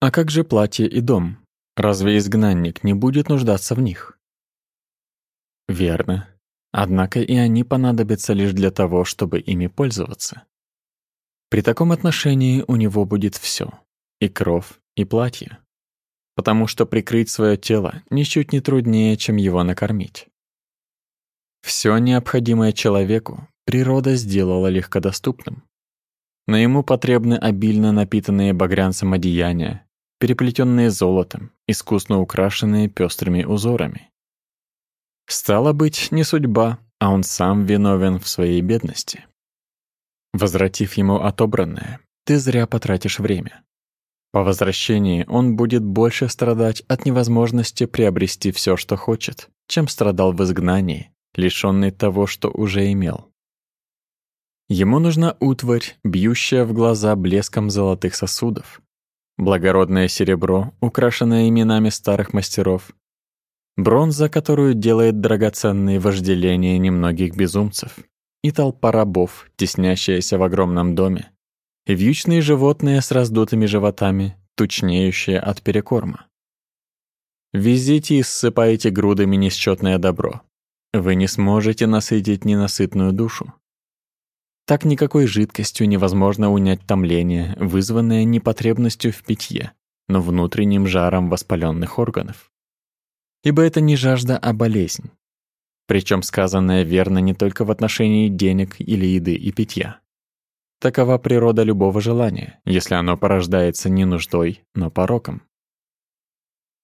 А как же платье и дом? Разве изгнанник не будет нуждаться в них? Верно. Однако и они понадобятся лишь для того, чтобы ими пользоваться. При таком отношении у него будет все: и кров, и платье. Потому что прикрыть свое тело ничуть не труднее, чем его накормить. Все необходимое человеку природа сделала легкодоступным. Но ему потребны обильно напитанные багрянцем одеяния, переплетенные золотом, искусно украшенные пестрыми узорами. Стало быть, не судьба, а он сам виновен в своей бедности. Возвратив ему отобранное, ты зря потратишь время. По возвращении он будет больше страдать от невозможности приобрести все, что хочет, чем страдал в изгнании, лишенный того, что уже имел. Ему нужна утварь, бьющая в глаза блеском золотых сосудов, благородное серебро, украшенное именами старых мастеров, бронза, которую делает драгоценные вожделения немногих безумцев, и толпа рабов, теснящаяся в огромном доме, и вьючные животные с раздутыми животами, тучнеющие от перекорма. Везите и ссыпайте грудами несчетное добро. Вы не сможете насытить ненасытную душу. Так никакой жидкостью невозможно унять томление, вызванное не потребностью в питье, но внутренним жаром воспаленных органов. Ибо это не жажда, а болезнь. Причем сказанное верно не только в отношении денег или еды и питья. Такова природа любого желания, если оно порождается не нуждой, но пороком.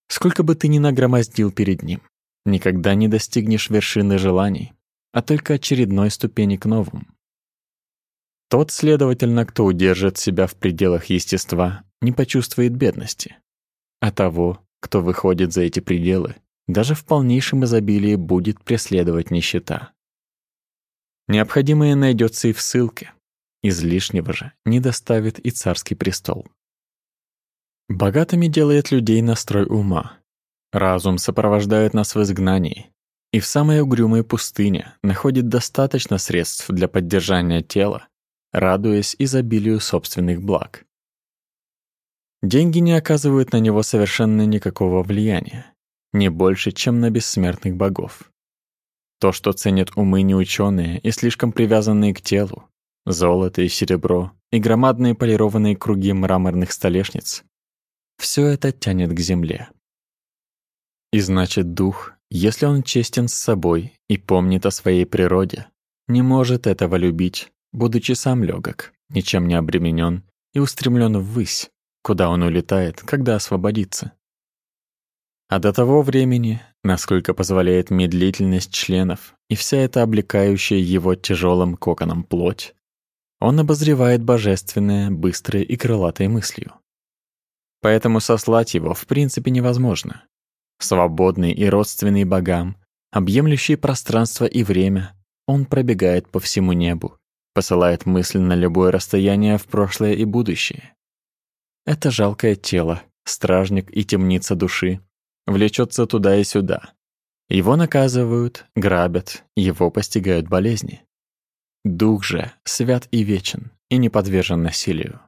Сколько бы ты ни нагромоздил перед ним, никогда не достигнешь вершины желаний, а только очередной ступени к новым. Тот, следовательно, кто удержит себя в пределах естества, не почувствует бедности. А того, кто выходит за эти пределы, даже в полнейшем изобилии будет преследовать нищета. Необходимое найдется и в ссылке. Излишнего же не доставит и царский престол. Богатыми делает людей настрой ума. Разум сопровождает нас в изгнании, и в самой угрюмой пустыне находит достаточно средств для поддержания тела радуясь изобилию собственных благ. Деньги не оказывают на него совершенно никакого влияния, не больше, чем на бессмертных богов. То, что ценят умы неученые и слишком привязанные к телу, золото и серебро и громадные полированные круги мраморных столешниц, все это тянет к земле. И значит, дух, если он честен с собой и помнит о своей природе, не может этого любить, будучи сам легок, ничем не обременен и устремлен ввысь, куда он улетает, когда освободится. А до того времени, насколько позволяет медлительность членов и вся эта облекающая его тяжелым коконом плоть, он обозревает божественное, быстрое и крылатой мыслью. Поэтому сослать его в принципе невозможно. Свободный и родственный богам, объемлющий пространство и время, он пробегает по всему небу, посылает мысль на любое расстояние в прошлое и будущее. Это жалкое тело, стражник и темница души, влечется туда и сюда. Его наказывают, грабят, его постигают болезни. Дух же свят и вечен, и не подвержен насилию.